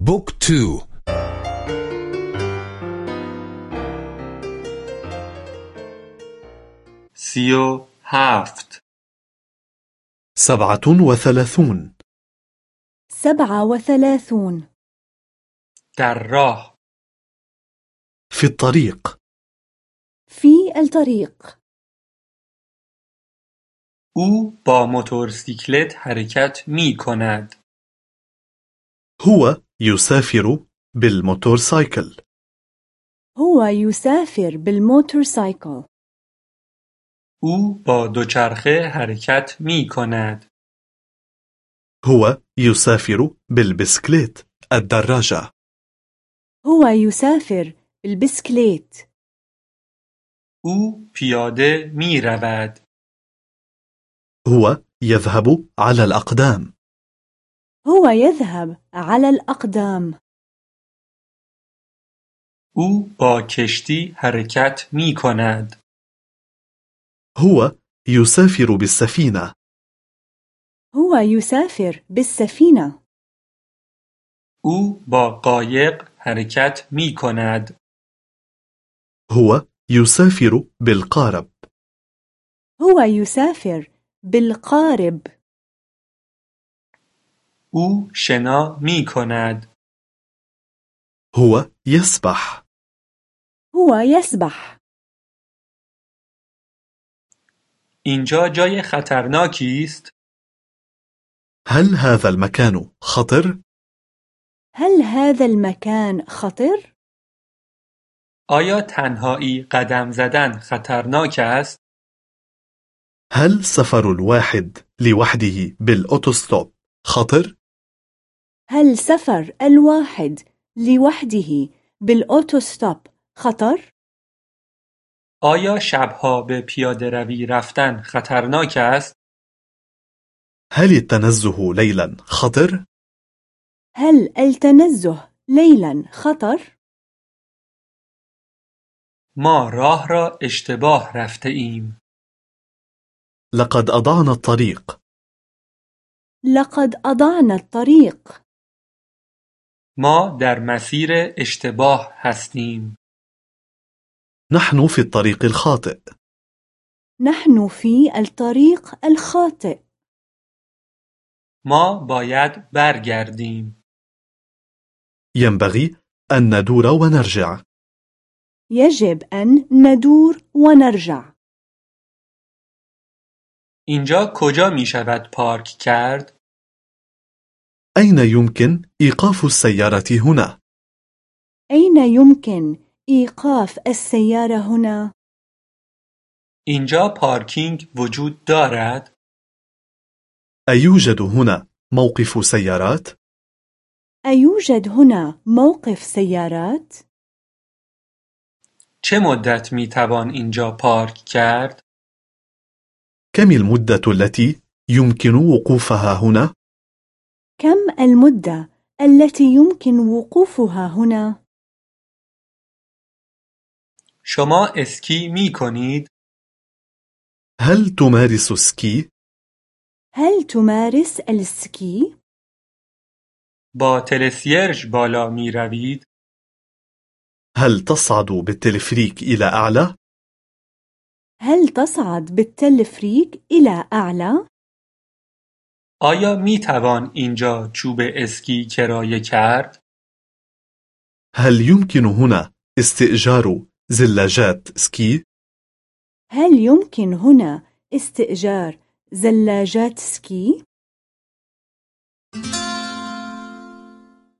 book two. سی و هفت. سبعة وثلاثون. سبعة وثلاثون. در راه في الطريق. في الطريق. او با موتورسیکلت حرکت می کند. هو يسافر بالموتورسايكل. هو يسافر بالموتورسايكل. او با دوچرخه حرکت می کند. هو يسافر بالبسكليت الدراجة. هو يسافر بالبسكليت او پیاده می رود. هو يذهب على الأقدام. هو يذهب على الأقدام. أو با کشتی حرکت می کند. هو يسافر بالسفينة. هو يسافر بالسفينة. أو با قایق حرکت می کند. هو يسافر بالقارب. هو يسافر بالقارب. أو شنا می کند. هو يسبح هو يسبح اینجا جای خطرناکی است؟ هل هذا المكان خطر؟ هل هذا المكان خطر؟ آیا تنهایی قدم زدن خطرناک است؟ هل سفر الواحد لوحده بالأوتوستوب خطر؟ هل سفر الواحد لوحده بالأوتوستوب خطر؟ آیا شبها به پیاده روی رفتن خطرناک است؟ هل التنزه ليلا خطر؟ هل التنزه ليلا خطر؟ ما راه را اشتباه رفته ایم. لقد أضعنا الطريق لقد أضعنا الطريق ما در مسیر اشتباه هستیم. نحن في الطريق الخاطئ نحن في الطريق الخاطئ ما باید برگردیم. ينبغي أن ندور ونرجع يجب أن ندور ونرجع اینجا کجا می شود پارک کرد؟ أين يمكن إيقاف السيارة هنا؟ أين يمكن إيقاف السيارة هنا؟ اینجا پارکینگ وجود دارد؟ أيوجد هنا موقف سيارات؟ أيوجد هنا موقف سيارات؟ چه مدت می توان اینجا پارک کرد؟ كم المدة التي يمكن وقوفها هنا؟ كم المدة التي يمكن وقوفها هنا؟ شما اسکی می کنید؟ هل تمارس سكي؟ هل تمارس السكي؟ با تلسیرژ بالا می روید؟ هل تصعد بالتلفريك إلى أعلى؟ هل تصعد بالتلفريك إلى أعلى؟ آیا می توان اینجا چوب اسکی کرایه کرد؟ هل يمكن هنا استئجار زلاجات سكي؟ هل يمكن هنا استئجار زلاجات سكي؟